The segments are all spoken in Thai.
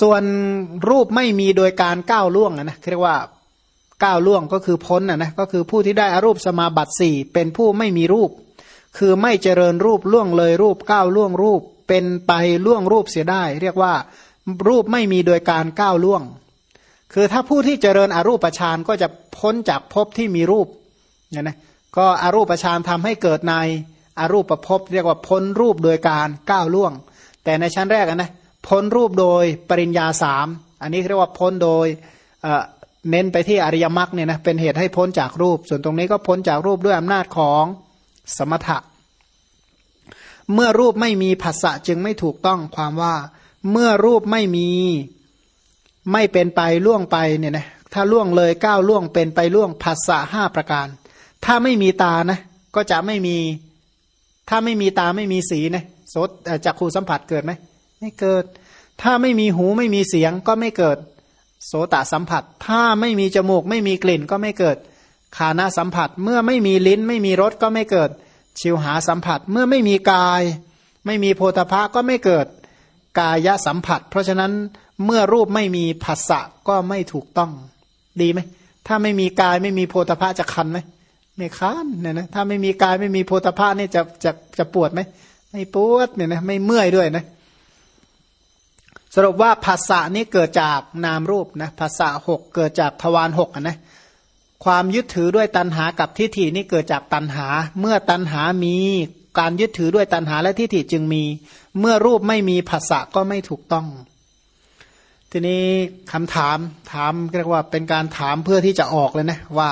ส่วนรูปไม่มีโดยการก้าวล่วงนะเรียกว่าก้าวล่วงก็คือพ้นนะนะก็คือผู้ที่ได้อารูปสมาบัติสี่เป็นผู้ไม่มีรูป คือไม่เจริญรูปล่วงเลยรูปก้าวล่วงรูป เป็นไปล่วงรูปเสียได้ เรียกว่ารูปไม่มีโดยการก้าวล่วง คือถ้าผู้ที่เจริญอรูปฌานก็จะพ้นจากภพที่มีรูปเนี่ยนะก็อรูปฌานทำให้เกิดในอรูปภพเรียกว่าพ้นรูปโดยการก้าวล่วง แต่ในชั้นแรกนะ พ้นรูปโดยปริญญาสามอันนี้เรียกว่าพ้นโดยเน้นไปที่อริยมรรคเนี่ยนะเป็นเหตุให้พ้นจากรูป ส่วนตรงนี้ก็พ้นจากรูปด้วยอำนาจของสมถะ เมื่อรูปไม่มีภาษะจึงไม่ถูกต้องความว่า เมื่อรูปไม่มีไม่เป็นไปล่วงไปเนี่ยนะถ้าล่วงเลยก้าวล่วงเป็นไปล่วงภาษะห้าประการ ถ้าไม่มีตานะก็จะไม่มี ถ้าไม่มีตาไม่มีสีนะโสจักขูสัมผัสเกิดไหม ไม่เกิด ถ้าไม่มีหูไม่มีเสียงก็ไม่เกิด โสตสัมผัส ถ้าไม่มีจมูก ไม่มีกลิ่นก็ไม่เกิดคานาสัมผัส เมื่อไม่มีลิ้นไม่มีรสก็ไม่เกิด ชิวหาสัมผัส เมื่อไม่มีกาย ไม่มีโพธพะก็ไม่เกิด กายสัมผัส เพราะฉะนั้นเมื่อรูปไม่มีผัสสะก็ไม่ถูกต้อง ดีไหมถ้าไม่มีกายไม่มีโพธพะจะคันไหมไม่คันเนี่ยนะถ้าไม่มีกายไม่มีโพธพะนี่จะจะจะปวดไหมไม่ปวดเนี่ยนะไม่เมื่อยด้วยนะ สรุปว่าภาษานี้เกิดจากนามรูปนะภาษาหกเกิดจากทวารหกนะความยึดถือด้วยตัณหากับทิฏฐินี่เกิดจากตัณหา เมื่อตัณหามีการยึดถือด้วยตัณหาและทิฏฐิจึงมี เมื่อรูปไม่มีภาษาก็ไม่ถูกต้อง ทีนี้คำถามถามเรียกว่าเป็นการถามเพื่อที่จะออกเลยนะว่า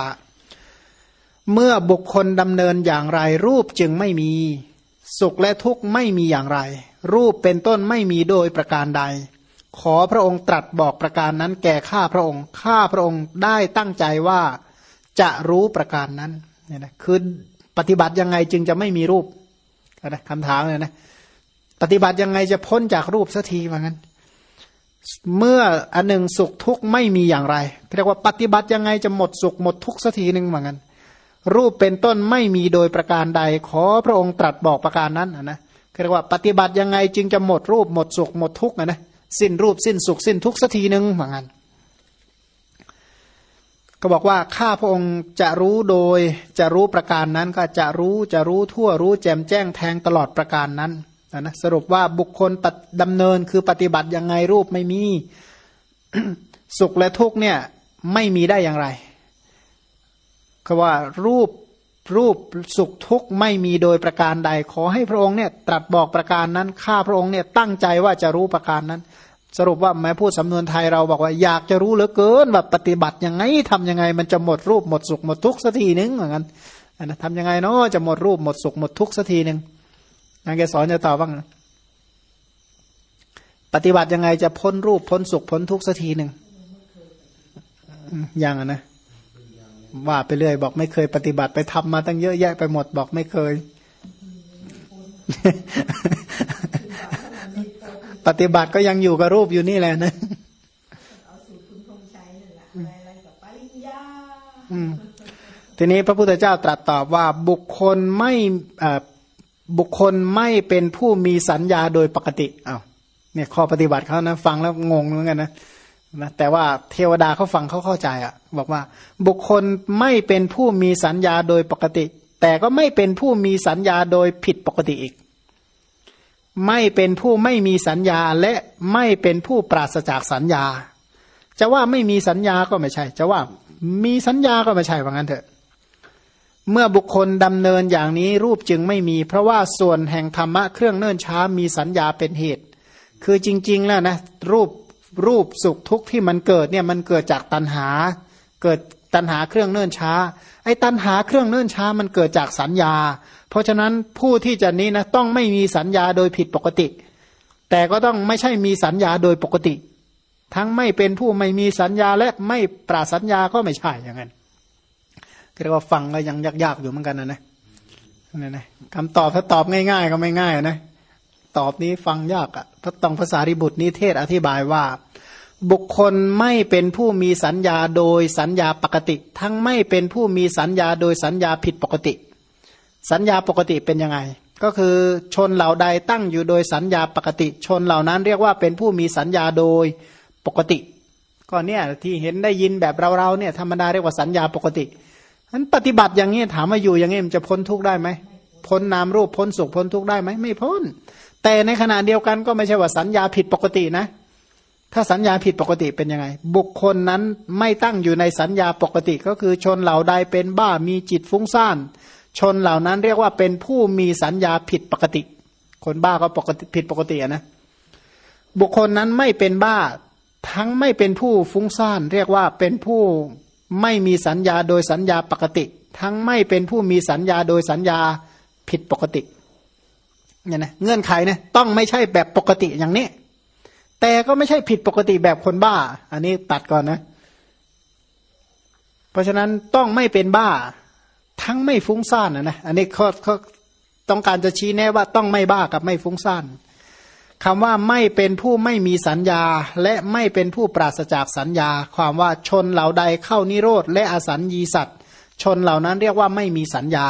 เมื่อบุคคลดำเนินอย่างไรรูปจึงไม่มี สุขและทุกข์ไม่มีอย่างไร รูปเป็นต้นไม่มีโดยประการใด ขอพระองค์ตรัสบอกประการนั้นแก่ข้าพระองค์ ข้าพระองค์ได้ตั้งใจว่าจะรู้ประการนั้นเนี่ยนะคือปฏิบัติยังไงจึงจะไม่มีรูปนะคำถามเลยนะปฏิบัติยังไงจะพ้นจากรูปสักทีว่างั้น เมื่ออันหนึ่งสุขทุกข์ไม่มีอย่างไรเรียกว่าปฏิบัติยังไงจะหมดสุขหมดทุกข์สักทีหนึ่งว่างั้นรูปเป็นต้นไม่มีโดยประการใด ขอพระองค์ตรัสบอกประการนั้นนะ เรียกว่าปฏิบัติยังไงจึงจะหมดรูปหมดสุขหมดทุกข์นะสิ้นรูปสิ้นสุขสิ้นทุกข์สักทีหนึ่งเหมือนกันก็บอกว่าข้าพระองค์จะรู้โดยจะรู้ประการนั้นก็จะรู้จะรู้ทั่วรู้แจ่มแจ้งแทงตลอดประการนั้นนะสรุปว่าบุคคลดำเนินคือปฏิบัติยังไงรูปไม่มีสุขและทุกข์เนี่ยไม่มีได้อย่างไรคือว่ารูป รูปสุขทุกข์ไม่มีโดยประการใด ขอให้พระองค์เนี่ยตรัสบอกประการนั้นข้าพระองค์เนี่ยตั้งใจว่าจะรู้ประการนั้น สรุปว่าแม้พูดสำนวนไทยเราบอกว่าอยากจะรู้เหลือเกินแบบปฏิบัติยังไงทํำยังไง มันจะหมดรูปหมดสุขหมดทุกข์สักทีหนึ่งเหมือนกันนะทำยังไงเนาะจะหมดรูปหมดสุขหมดทุกข์สักทีหนึ่งนางแกสอนจะตอบว่าปฏิบัติยังไงจะพ้นรูปพ้นสุขพ้นทุกข์สักทีหนึ่งยังนะ ว่าไปเรื่อยบอกไม่เคยปฏิบัติไปทำมาตั้งเยอะแยะไปหมดบอกไม่เคย ปฏิบัติก็ยังอยู่กับรูปอยู่นี่แหละนะทีนี้พระพุทธเจ้าตรัสตอบว่าบุคคลไม่บุคคลไม่เป็นผู้มีสัญญาโดยปกติอ้าวเนี่ยข้อปฏิบัติเขานะ ฟังแล้วงงเหมือนกันนะ นะแต่ว่าเทวดาเขาฟังเขาเข้าใจอะ่ะ บอกว่าบุคคลไม่เป็นผู้มีสัญญาโดยปกติ แต่ก็ไม่เป็นผู้มีสัญญาโดยผิดปกติอีก ไม่เป็นผู้ไม่มีสัญญาและไม่เป็นผู้ปราศจากสัญญา จะว่าไม่มีสัญญาก็ไม่ใช่ จะว่ามีสัญญาก็ไม่ใช่ว่างั้นเถอะ เมื่อบุคคลดำเนินอย่างนี้รูปจึงไม่มี เพราะว่าส่วนแห่งธรรมะเครื่องเนิ่นช้ามีสัญญาเป็นเหตุ คือจริง ๆ แล้วนะรูป รูปสุขทุกข์ที่มันเกิดเนี่ยมันเกิดจากตัณหา เกิดตัณหาเครื่องเนื่นช้า ไอ้ตัณหาเครื่องเนื่นช้ามันเกิดจากสัญญา เพราะฉะนั้นผู้ที่จะนี้นะต้องไม่มีสัญญาโดยผิดปกติ แต่ก็ต้องไม่ใช่มีสัญญาโดยปกติ ทั้งไม่เป็นผู้ไม่มีสัญญาและไม่ปราสัญญาก็ไม่ใช่อย่างนั้นเรียกว่าฟังก็ยังยากๆอยู่เหมือนกันนะนะนี่นะคำตอบถ้าตอบง่าย ๆ ก็ไม่ง่ายนะตอบนี้ฟังยากอะ่ะถ้าต้องภาษาริบุตรนี้เทศอธิบายว่า บุคคลไม่เป็นผู้มีสัญญาโดยสัญญาปกติ ทั้งไม่เป็นผู้มีสัญญาโดยสัญญาผิดปกติ สัญญาปกติเป็นยังไง ก็คือชนเหล่าใดตั้งอยู่โดยสัญญาปกติ ชนเหล่านั้นเรียกว่าเป็นผู้มีสัญญาโดยปกติก็เนี่ยที่เห็นได้ยินแบบเราๆเนี่ยธรรมดาเรียกว่าสัญญาปกตินั้นปฏิบัติอย่างนี้ถามว่าอยู่อย่างนี้มันจะพ้นทุกข์ได้ไหมพ้นนามรูปพ้นสุขพ้นทุกข์ได้ไหมไม่พ้น แต่ในขณะเดียวกันก็ไม่ใช่ว่าสัญญาผิดปกตินะ ถ้าสัญญาผิดปกติเป็นยังไง บุคคลนั้นไม่ตั้งอยู่ในสัญญาปกติก็คือชนเหล่าใดเป็นบ้ามีจิตฟุ้งซ่าน ชนเหล่านั้นเรียกว่าเป็นผู้มีสัญญาผิดปกติ คนบ้าก็ปกติผิดปกตินะ บุคคลนั้นไม่เป็นบ้าทั้งไม่เป็นผู้ฟุ้งซ่าน เรียกว่าเป็นผู้ไม่มีสัญญาโดยสัญญาปกติ ทั้งไม่เป็นผู้มีสัญญาโดยสัญญาผิดปกติเนี่ยนะเงื่อนไขนะต้องไม่ใช่แบบปกติอย่างนี้ แต่ก็ไม่ใช่ผิดปกติแบบคนบ้า อันนี้ตัดก่อนนะ เพราะฉะนั้นต้องไม่เป็นบ้า ทั้งไม่ฟุ้งซ่านนะนะอันนี้เขาเขาต้องการจะชี้แน่ว่าต้องไม่บ้ากับไม่ฟุ้งซ่านคำว่าไม่เป็นผู้ไม่มีสัญญา และไม่เป็นผู้ปราศจากสัญญา ความว่าชนเหล่าใดเข้านิโรธและอสัญญีสัตว์ ชนเหล่านั้นเรียกว่าไม่มีสัญญา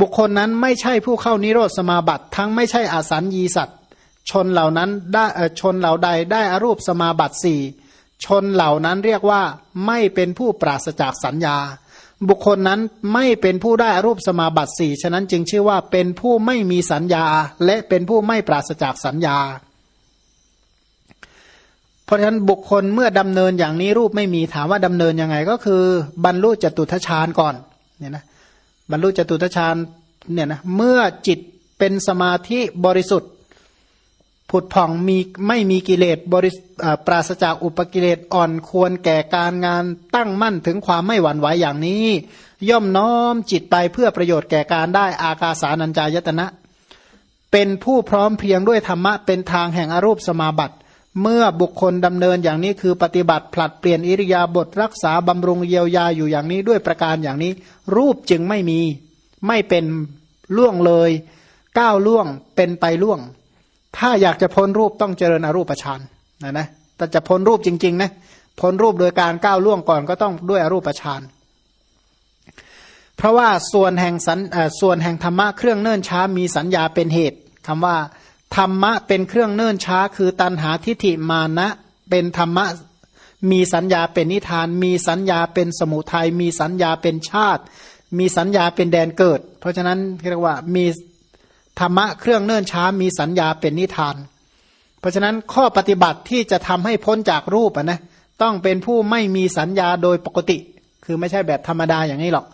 บุคคลนั้นไม่ใช่ผู้เข้านิโรธสมาบัติ ทั้งไม่ใช่อสัญญีสัตว์ ชนเหล่านั้นได้ชนเหล่าใดได้อรูปสมาบัติสี่ชนเหล่านั้นเรียกว่าไม่เป็นผู้ปราศจากสัญญา บุคคลนั้นไม่เป็นผู้ได้อรูปสมาบัติสี่ฉะนั้นจึงชื่อว่าเป็นผู้ไม่มีสัญญา และเป็นผู้ไม่ปราศจากสัญญา เพราะฉะนั้นบุคคลเมื่อดำเนินอย่างนี้รูปไม่มีถามว่าดำเนินยังไงก็คือ บรรลุจตุทชาญก่อนเนี่ยนะบรรลุจตุทชาญเนี่ยนะเมื่อจิตเป็นสมาธิบริสุทธิ ผุดผ่องมีไม่มีกิเลสบริปราศจากอุปกิเลสอ่อนควรแก่การงานตั้งมั่นถึงความไม่หวั่นไหวอย่างนี้ ย่อมน้อมจิตไปเพื่อประโยชน์แก่การได้อากาสานัญจายตนะ เป็นผู้พร้อมเพียงด้วยธรรมะเป็นทางแห่งอรูปสมาบัติ เมื่อบุคคลดำเนินอย่างนี้คือปฏิบัติผลัดเปลี่ยนอิริยาบถรักษาบำรุงเยียวยาอยู่อย่างนี้ด้วยประการอย่างนี้ รูปจึงไม่มี ไม่เป็นล่วงเลยก้าวล่วงเป็นไปล่วง ถ้าอยากจะพ้นรูปต้องเจริญอรูปฌานนะนะแต่จะพ้นรูปจริงๆนะพ้นรูปโดยการก้าวล่วงก่อนก็ต้องด้วยอรูปฌานเพราะว่าส่วนแห่งสันส่วนแห่งธรรมะเครื่องเนิ่นช้ามีสัญญาเป็นเหตุคำว่า ธรรมะเป็นเครื่องเนิ่นช้า คือตันหาทิฏฐิมานะเป็นธรรมะมีสัญญาเป็นนิทาน มีสัญญาเป็นสมุทัยมีสัญญาเป็นชาติ มีสัญญาเป็นแดนเกิด เพราะฉะนั้นเรียกว่ามี ธรรมะเครื่องเนิ่นช้ามีสัญญาเป็นนิทาน เพราะฉะนั้นข้อปฏิบัติที่จะทำให้พ้นจากรูปนะต้องเป็นผู้ไม่มีสัญญาโดยปกติ คือไม่ใช่แบบธรรมดาอย่างนี้หรอก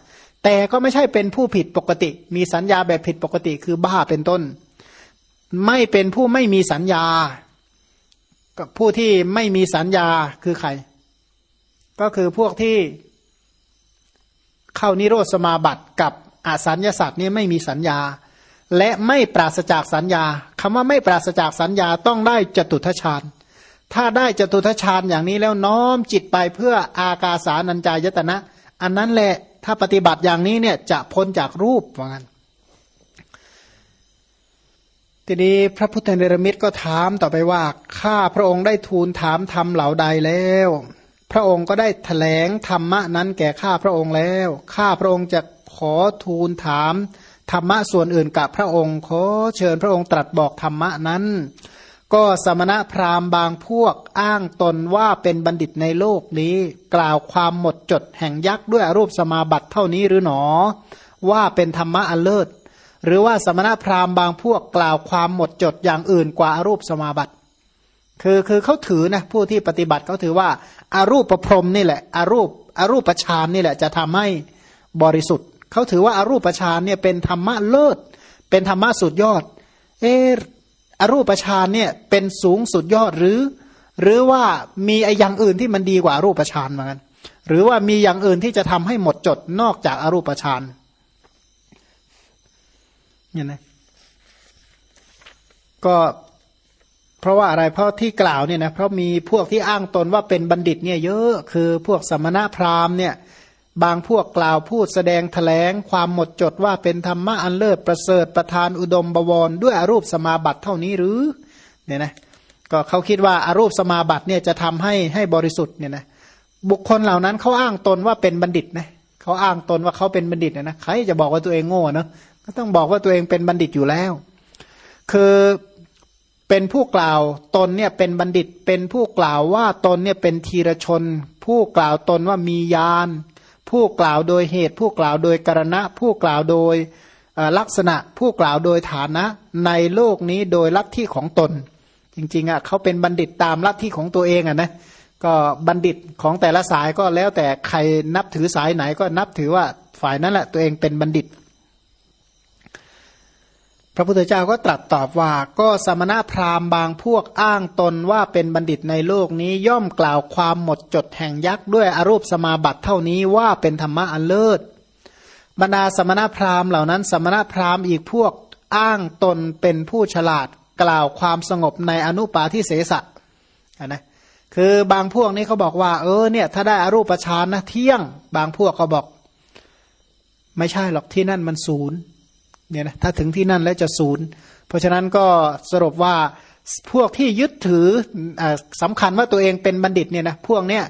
แต่ก็ไม่ใช่เป็นผู้ผิดปกติ มีสัญญาแบบผิดปกติคือบ้าเป็นต้น ไม่เป็นผู้ไม่มีสัญญา กับผู้ที่ไม่มีสัญญาคือใคร ก็คือพวกที่เข้านิโรธสมาบัติกับอสัญญาสัตว์นี่ไม่มีสัญญา และไม่ปราศจากสัญญาคำว่าไม่ปราศจากสัญญาต้องได้จตุทชาญถ้าได้จตุทชาญอย่างนี้แล้วน้อมจิตไปเพื่ออากาสานัญจายตนะ อันนั้นแหละถ้าปฏิบัติอย่างนี้เนี่ยจะพ้นจากรูปว่างั้นทีนี้พระพุทธเนรมิตก็ถามต่อไปว่าข้าพระองค์ได้ทูลถามธรรมเหล่าใดแล้ว พระองค์ก็ได้ถแถลงธรรมะนั้นแก่ข้าพระองค์แล้ว ข้าพระองค์จะขอทูลถาม ธรรมะส่วนอื่นกับพระองค์ขอเชิญพระองค์ตรัสบอกธรรมะนั้น ก็สมณะพราหมณ์บางพวกอ้างตนว่าเป็นบัณฑิตในโลกนี้ กล่าวความหมดจดแห่งยักษ์ด้วยอรูปสมาบัติเท่านี้หรือหนอ ว่าเป็นธรรมะอันเลิศ หรือว่าสมณะพราหมณ์บางพวกกล่าวความหมดจดอย่างอื่นกว่าอารูปสมาบัติคือคือเขาถือนะผู้ที่ปฏิบัติเขาถือว่าอารูปประพรมนี่แหละอารูปอารูปประชานนี่แหละจะทำให้บริสุทธิ์ เขาถือว่าอารูปฌานเนี่ยเป็นธรรมะเลิศ เป็นธรรมะสุดยอด เอออรูปฌานเนี่ยเป็นสูงสุดยอดหรือ หรือว่ามีไอ้อย่างอื่นที่มันดีกว่าอารูปฌานเหมือนกันหรือว่ามีอย่างอื่นที่จะทำให้หมดจดนอกจากอารูปฌานเนี่ยนะก็เพราะว่าอะไรเพราะที่กล่าวเนี่ยนะเพราะมีพวกที่อ้างตนว่าเป็นบัณฑิตเนี่ยเยอะคือพวกสมณะพราหมณ์เนี่ย บางพวกกล่าวพูดแสดงแถลงความหมดจดว่าเป็นธรรมะอันเลิศประเสริฐประธานอุดมบวรด้วยอรูปสมาบัติเท่านี้หรือเนี่ยนะก็เขาคิดว่าอารูปสมาบัติเนี่ยจะทำให้ให้บริสุทธิ์เนี่ยนะบุคคลเหล่านั้นเขาอ้างตนว่าเป็นบัณฑิตนะเขาอ้างตนว่าเขาเป็นบัณฑิตนะใครจะบอกว่าตัวเองโง่เนาะก็ต้องบอกว่าตัวเองเป็นบัณฑิตอยู่แล้ว คือเป็นผู้กล่าวตนเนี่ยเป็นบัณฑิตเป็นผู้กล่าวว่าตนเนี่ยเป็นทีรชน ผู้กล่าวตนว่ามียาน ผู้กล่าวโดยเหตุ ผู้กล่าวโดยกรณะ ผู้กล่าวโดยลักษณะ ผู้กล่าวโดยฐานะ ในโลกนี้โดยลัทธิของตน จริงๆอะเขาเป็นบัณฑิตตามลัทธิของตัวเองอะนะก็บัณฑิตของแต่ละสายก็แล้วแต่ใครนับถือสายไหนก็นับถือว่าฝ่ายนั้นแหละตัวเองเป็นบัณฑิต พระพุทธเจ้าก็ตรัสตอบว่าก็สมณะพราหมณ์บางพวกอ้างตนว่าเป็นบัณฑิตในโลกนี้ย่อมกล่าวความหมดจดแห่งยักษ์ด้วยอรูปสมาบัติเท่านี้ว่าเป็นธรรมะอันเลิศบรรดาสมณพราหมณ์เหล่านั้น สมณพราหมณ์อีกพวกอ้างตนเป็นผู้ฉลาดกล่าวความสงบในอนุปาทิเสสะนะคือบางพวกนี้เขาบอกว่า เออเนี่ยถ้าได้อรูปฌานนะเที่ยง บางพวกเขาบอก ไม่ใช่หรอกที่นั่นมันศูนย์ เนี่ยนะถ้าถึงที่นั่นแล้วจะศูนย์ เพราะฉะนั้นก็สรุปว่าพวกที่ยึดถืออสำคัญว่าตัวเองเป็นบัณฑิตเนี่ยนะพวกเนี้ย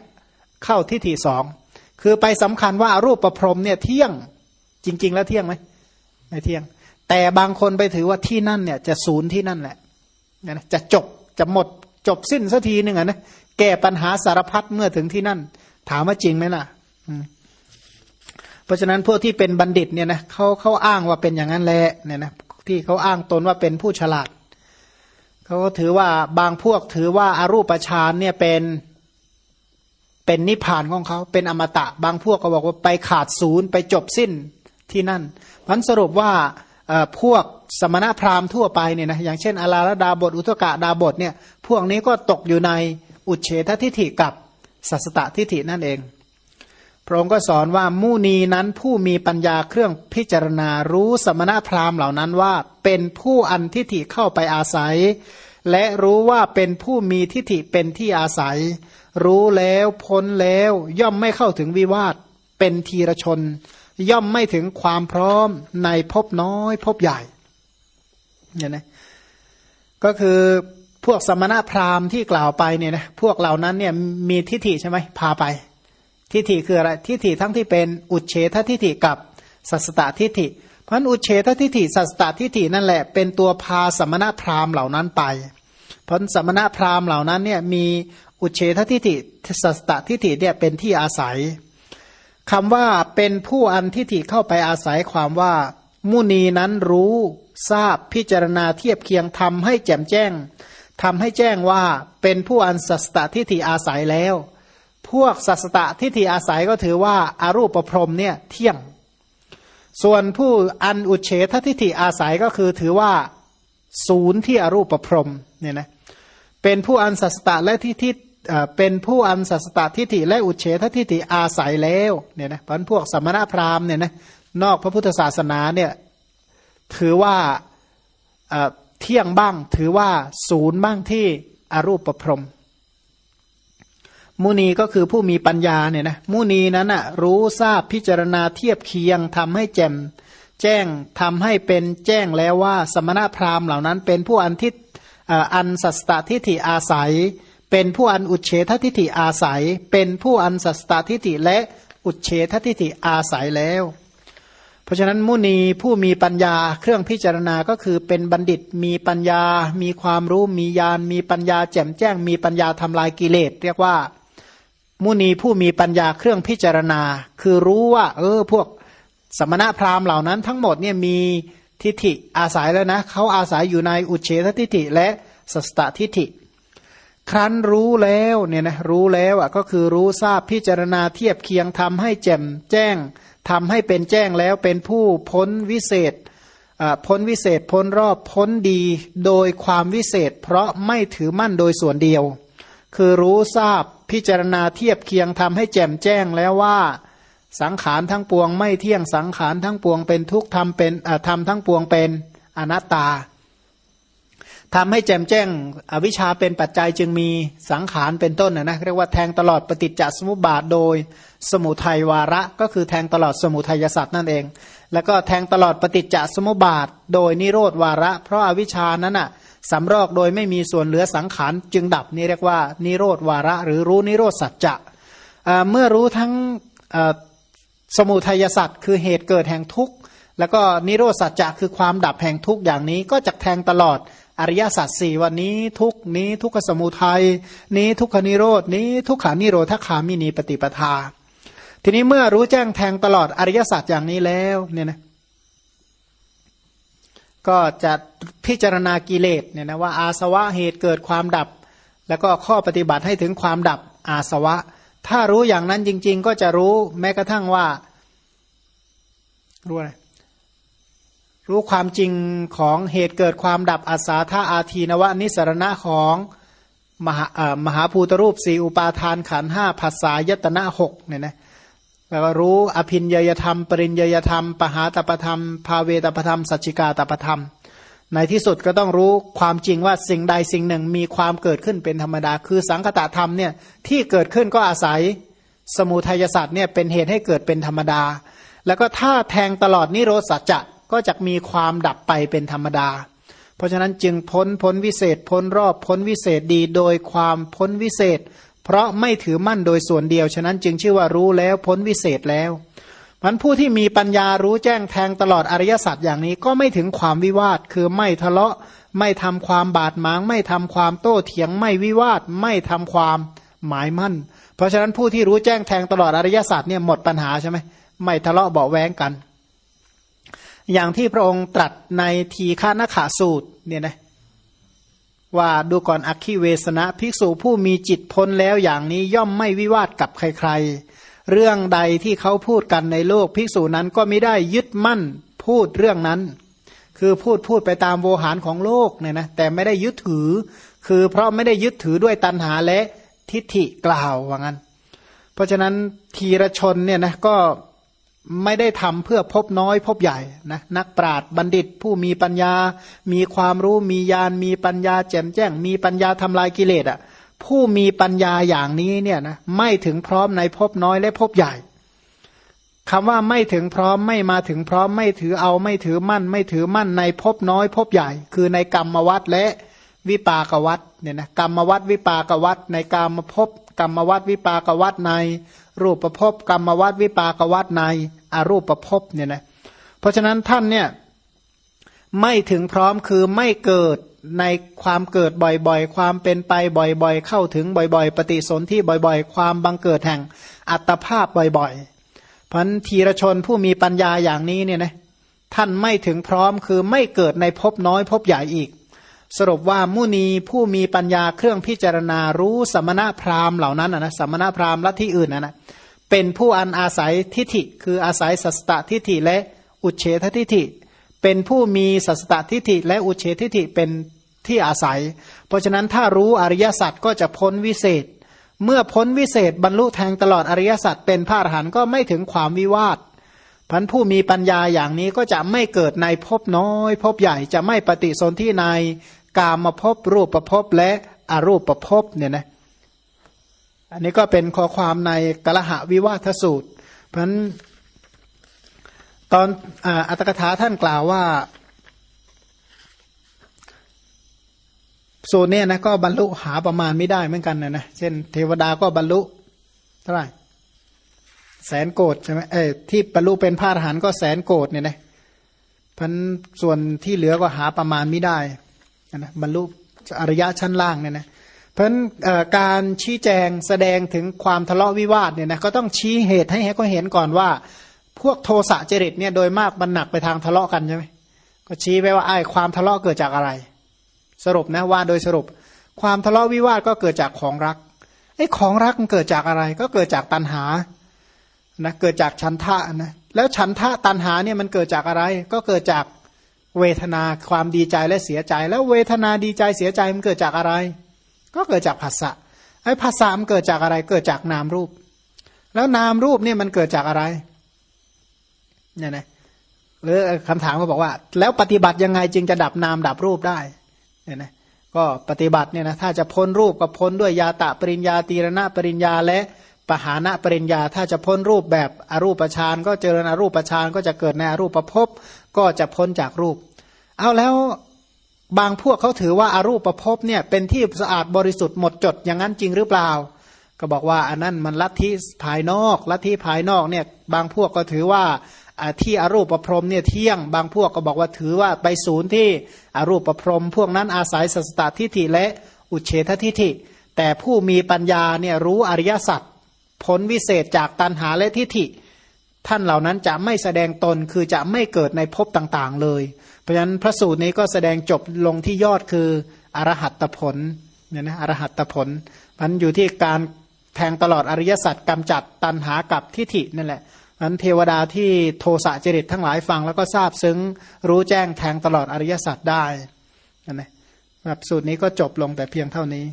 เข้าทิฏฐิสองคือไปสำคัญว่ารูปประพรมเนี่ยเที่ยงจริง ๆ แล้วเที่ยงไหมไม่เที่ยง แต่บางคนไปถือว่าที่นั่นเนี่ยจะศูนย์ที่นั่นแหละนะจะจบจะหมดจบสิ้นสักทีหนึ่งอะนะแก้ปัญหาสารพัดเมื่อถึงที่นั่น ถามว่าจริงไหมล่ะเพ ราะฉะนั้นพวกที่เป็นบัณฑิตเนี่ยนะเขาเขาอ้างว่าเป็นอย่างนั้นแหละเนี่ยนะที่เขาอ้างตนว่าเป็นผู้ฉลาดเขาก็ถือว่าบางพวกถือว่าอารูปฌานเนี่ยเป็นเป็นนิพพานของเขาเป็นอมตะ บางพวกก็บอกว่าไปขาดศูนย์ไปจบสิ้นที่นั่นมันสรุปว่าพวกสมณพราหมณ์ทั่วไปเนี่ยนะอย่างเช่นอาราดาบทอุทกะดาบทเนี่ยพวกนี้ก็ตกอยู่ในอุเฉททิฏฐิกับสัสตตทิฏฐินั่นเอง พระองค์ก็สอนว่ามุนีนั้นผู้มีปัญญาเครื่องพิจารณารู้สมณพราหมณ์เหล่านั้นว่า เป็นผู้อันทิฏฐิเข้าไปอาศัย และรู้ว่าเป็นผู้มีทิฏฐิเป็นที่อาศัย รู้แล้วพ้นแล้วย่อมไม่เข้าถึงวิวาทเป็นทีรชน ย่อมไม่ถึงความพร้อมในพบน้อยพบใหญ่เนี่ยนะก็คือพวกสมณพราหมณ์ที่กล่าวไปเนี่ยนะพวกเหล่านั้นเนี่ยมีทิฏฐิใช่ไหมพาไป ทิฏฐิคืออะไรทิฏฐิทั้งที่เป็นอุเฉททิฏฐิกับสัสตทิฏฐิเพราะอุเฉททิฏฐิสัสตทิฏฐินั่นแหละ เป็นตัวพาสมณพราหมณ์เหล่านั้นไป เพราะสมณพราหมณ์เหล่านั้นเนี่ยมีอุเฉททิฏฐิสัสตทิฏฐิเนี่ยเป็นที่อาศัยคำว่าเป็นผู้อันทิฏฐิเข้าไปอาศัยความว่า มุนีนั้นรู้ทราบพิจารณาเทียบเคียงทำให้แจ่มแจ้งทำให้แจ้งว่าเป็นผู้อันสัสตทิฏฐิอาศัยแล้ว พวกสัสตะทิฏฐิอาศัยก็ถือว่าอารูปประพรมเนี่ยเที่ยง ส่วนผู้อันอุเฉททิฏฐิอาศัยก็คือถือว่าศูนย์ที่อรูปประพรมเนี่ยนะเป็นผู้อันสัสตะและทิฏฐิเป็นผู้อันสัสตตทิฏฐิและอุเฉททิฏฐิอาศัยแล้วเนี่ยนะเพราะพวกสมณพราหมณ์เนี่ยนะนอกพระพุทธศาสนาเนี่ยถือว่าเที่ยงบ้างถือว่าศูนย์บ้างที่อรูปประพรม มุนีก็คือผู้มีปัญญาเนี่ยนะมุนีนั้นอะรู้ทราบพิจารณาเทียบเคียงทำให้แจ่มแจ้งทำให้เป็นแจ้งแล้วว่า สมณพราหมณ์เหล่านั้น เป็นผู้อันทิตอันสัสตทิฏฐิอาศัย เป็นผู้อันอุเฉททิฏฐิอาศัย เป็นผู้อันสัสตทิฏฐิและอุเฉททิฏฐิอาศัยแล้ว เพราะฉะนั้นมุนีผู้มีปัญญาเครื่องพิจารณาก็คือเป็นบัณฑิตมีปัญญา มีความรู้มีญาณมีปัญญาแจ่มแจ้ง มีปัญญาทำลายกิเลส เรียกว่า มุนีผู้มีปัญญาเครื่องพิจารณา คือรู้ว่า เออ พวกสมณะพราหมณ์เหล่านั้นทั้งหมดเนี่ยมีทิฏฐิอาศัยแล้วนะเขาอาศัยอยู่ในอุเฉททิฏฐิและสสตทิฏฐิ ครั้นรู้แล้วเนี่ยนะรู้แล้วอะก็คือรู้ทราบพิจารณาเทียบเคียงทำให้แจ่มแจ้งทำให้เป็นแจ้งแล้วเป็นผู้พ้นวิเศษพ้นวิเศษพ้นรอบพ้นดีโดยความวิเศษ เพราะไม่ถือมั่นโดยส่วนเดียว คือรู้ทราบ พิจารณาเทียบเคียงทำให้แจ่มแจ้งแล้วว่าสังขารทั้งปวงไม่เที่ยงสังขารทั้งปวงเป็นทุกข์ทำเป็นทำทั้งปวงเป็นอนัตตา ทำให้แจ่มแจ้ง อวิชชาเป็นปัจจัยจึงมีสังขารเป็นต้นนะนะเรียกว่าแทงตลอดปฏิจจสมุปบาทโดย สมุทัยวาระก็คือแทงตลอดสมุทัยสัตว์นั่นเอง แล้วก็แทงตลอดปฏิจจสมุปบาท โดยนิโรธวาระ เพราะอาวิชชานั้นอะสำรอกโดยไม่มีส่วนเหลือสังขารจึงดับนี่เรียกว่านิโรธวาระ หรือรู้นิโรธสัจจะเมื่อรู้ทั้งสมุทัยสัตว์คือเหตุเกิดแห่งทุกข์แล้วก็นิโรธสัจจะคือความดับแห่งทุกข์อย่างนี้ก็จะแทงตลอด อริยสัจสี่วันนี้ทุกนี้ทุกขสมุทัยนี้ทุกขนิโรดนี้ทุกขานิโรธคามินีปฏิปทา ทีนี้เมื่อรู้แจ้งแทงตลอดอริยสัจอย่างนี้แล้วเนี่ยนะก็จะพิจารณากิเลสเนี่ยนะว่าอาสวะเหตุเกิดความดับ แล้วก็ข้อปฏิบัติให้ถึงความดับอาสวะ ถ้ารู้อย่างนั้นจริง ๆ ก็จะรู้แม้กระทั่งว่ารู้อะไร รู้ความจริงของเหตุเกิดความดับอาสาธาอาทีนวะนิสรณะของมหามหาภูตรูปสี่อุปาทานขันห้าภาษายตนะหกเนี่ยนะแล้วก็รู้อภินยยธรรม ปริญยยธรรม ปหาตปธรรม ภาเวตปธรรม สัจจิกาตปธรรม ในที่สุดก็ต้องรู้ความจริงว่าสิ่งใดสิ่งหนึ่งมีความเกิดขึ้นเป็นธรรมดา คือสังคตธรรมเนี่ยที่เกิดขึ้นก็อาศัยสมุทัยศาสตร์เนี่ยเป็นเหตุให้เกิดเป็นธรรมดา แล้วก็ถ้าแทงตลอดนิโรสัจจะ ก็จะมีความดับไปเป็นธรรมดา เพราะฉะนั้นจึงพ้นพ้นวิเศษ พ้นรอบพ้นวิเศษดีโดยความพ้นวิเศษ เพราะไม่ถือมั่นโดยส่วนเดียว ฉะนั้นจึงชื่อว่ารู้แล้วพ้นวิเศษแล้วมันผู้ที่มีปัญญารู้แจ้งแทงตลอดอริยสัจอย่างนี้ก็ไม่ถึงความวิวาท คือไม่ทะเลาะ ไม่ทำความบาดหมาง ไม่ทำความโต้เถียงไม่วิวาท ไม่ทำความหมายมั่น เพราะฉะนั้นผู้ที่รู้แจ้งแทงตลอดอริยสัจเนี่ยหมดปัญหาใช่ไหมไม่ทะเลาะเบาแวงกัน อย่างที่พระองค์ตรัสในทีฆานาขาสูตรเนี่ยนะว่าดูก่อนอักขิเวสนะภิกษุผู้มีจิตพ้นแล้วอย่างนี้ย่อมไม่วิวาทกับใครๆ เรื่องใดที่เขาพูดกันในโลกภิกษุนั้นก็ไม่ได้ยึดมั่นพูดเรื่องนั้น คือพูดพูดไปตามโวหารของโลกเนี่ยนะแต่ไม่ได้ยึดถือ คือเพราะไม่ได้ยึดถือด้วยตัณหาและทิฏฐิกล่าวว่างั้น เพราะฉะนั้นทีรชนเนี่ยนะก็ ไม่ได้ทำเพื่อพบน้อยพบใหญ่นะนักปราชญ์บัณฑิตผู้มีปัญญา มีความรู้มีญาณมีปัญญาแจ่มแจ้ง มีปัญญาทำลายกิเลสอะ ผู้มีปัญญาอย่างนี้เนี่ยนะไม่ถึงพร้อมในพบน้อยและพบใหญ่คำว่าไม่ถึงพร้อมไม่มาถึงพร้อมไม่ถือเอาไม่ถือมั่น ไม่ถือมั่นในพบน้อยพบใหญ่ คือในกรรมวัดและวิปากวัดเนี่ยนะกรรมวัดวิปากวัดในกรรมภพกรรมวัดวิปากวัดในรูปประพบกรรมวัดวิปากวัดในอรูปประพบเนี่ยนะเพราะฉะนั้นท่านเนี่ยไม่ถึงพร้อมคือไม่เกิดในความเกิดบ่อยๆ ความเป็นไปบ่อยๆ เข้าถึงบ่อยๆ ปฏิสนธิบ่อยๆ ความบังเกิดแห่งอัตภาพบ่อยๆพันทีรชนผู้มีปัญญาอย่างนี้เนี่ยนะท่านไม่ถึงพร้อมคือไม่เกิดในภพน้อยภพใหญ่อีก สรุปว่ามุนีผู้มีปัญญาเครื่องพิจารณารู้สมณะพราหมณ์เหล่านั้นนะสมณะพราหมณ์ละที่อื่นนะนะเป็นผู้อันอาศัยทิฏฐิ คืออาศัยสัสตทิฏฐิและอุเฉททิฏฐิ เป็นผู้มีสัสตทิฏฐิและอุเฉทิฏฐิเป็นที่อาศัย เพราะฉะนั้นถ้ารู้อริยสัจก็จะพ้นวิเศษ เมื่อพ้นวิเศษบรรลุแทงตลอดอริยสัจเป็นพระอรหันต์ก็ไม่ถึงความวิวาทพันผู้มีปัญญาอย่างนี้ก็จะไม่เกิดในภพน้อยภพใหญ่จะไม่ปฏิสนธิใน กามภพบรูปประภพและอรูปประภพเนี่ยนะอันนี้ก็เป็นข้อความในกละหะวิวาทสูตร เพราะนั้นตอนอัตถกถาท่านกล่าวว่าสูตรเนี่ยนะก็บรรลุหาประมาณไม่ได้เหมือนกันนะนะเช่น เทวดาก็บรรลุเท่าไหร่แสนโกดใช่ไหมเอ้ที่บรรลุเป็นพระอรหันต์ก็แสนโกดเนี่ยนะพันส่วนที่เหลือก็หาประมาณไม่ได้ นะบรรลุอริยะชั้นล่างเนี่ยนะเพราะการชี้แจงแสดงถึงความทะเลาะวิวาทเนี่ยนะก็ต้องชี้เหตุให้เขาเห็นก่อนว่า พวกโทสะจริตเนี่ยโดยมากมันหนักไปทางทะเลาะกันใช่ไหมก็ชี้ไปว่าไอ้ความทะเลาะเกิดจากอะไร สรุปนะว่าโดยสรุป ความทะเลาะวิวาทก็เกิดจากของรักไอ้ของรักมันเกิดจากอะไร ก็เกิดจากตัณหานะเกิดจากชันทะนะแล้วชันทะตัณหาเนี่ยมันเกิดจากอะไร ก็เกิดจาก เวทนาความดีใจและเสียใจ แล้วเวทนาดีใจเสียใจมันเกิดจากอะไร ก็เกิดจากภาษะไอ้ภาษามันเกิดจากอะไรเกิดจากนามรูป แล้วนามรูปเนี่ยมันเกิดจากอะไรเนี่ยนะหรือคำถามก็บอกว่า แล้วปฏิบัติยังไงจึงจะดับนามดับรูปได้เนี่ยนะก็ปฏิบัติเนี่ยนะถ้าจะพ้นรูปก็พ้นด้วยยาตะปริญญาตีรณะปริญญาและปหานะปริญญา ถ้าจะพ้นรูปแบบอรูปฌานก็เจริญอรูปฌานก็จะเกิดในอรูปภพ ก็จะพ้นจากรูป เอาแล้วบางพวกเขาถือว่าอารูปประพบเนี่ยเป็นที่สะอาดบริสุทธิ์หมดจดอย่างนั้นจริงหรือเปล่า ก็บอกว่าอันนั้นมันลัทธิภายนอกลัทธิภายนอกเนี่ยบางพวกก็ถือว่าที่อรูปประพรมเนี่ยเที่ยง บางพวกก็บอกว่าถือว่าไปศูนย์ที่อรูปประพรม พวกนั้นอาศัยสัสตทิฏฐิและอุเฉททิฏฐิ แต่ผู้มีปัญญาเนี่ยรู้อริยสัจพ้นวิเศษจากตัณหาและทิฏฐิ ท่านเหล่านั้นจะไม่แสดงตนคือจะไม่เกิดในภพต่างๆเลย เพราะฉะนั้นพระสูตรนี้ก็แสดงจบลงที่ยอดคืออรหัตผลเนี่ยนะอรหัตผลมันอยู่ที่การแทงตลอดอริยสัจกำจัดตันหากับทิฏฐินั่นแหละนั้นเทวดาที่โทสะจริตทั้งหลายฟังแล้วก็ทราบซึ้งรู้แจ้งแทงตลอดอริยสัจได้นะแบบสูตรนี้ก็จบลงแต่เพียงเท่านี้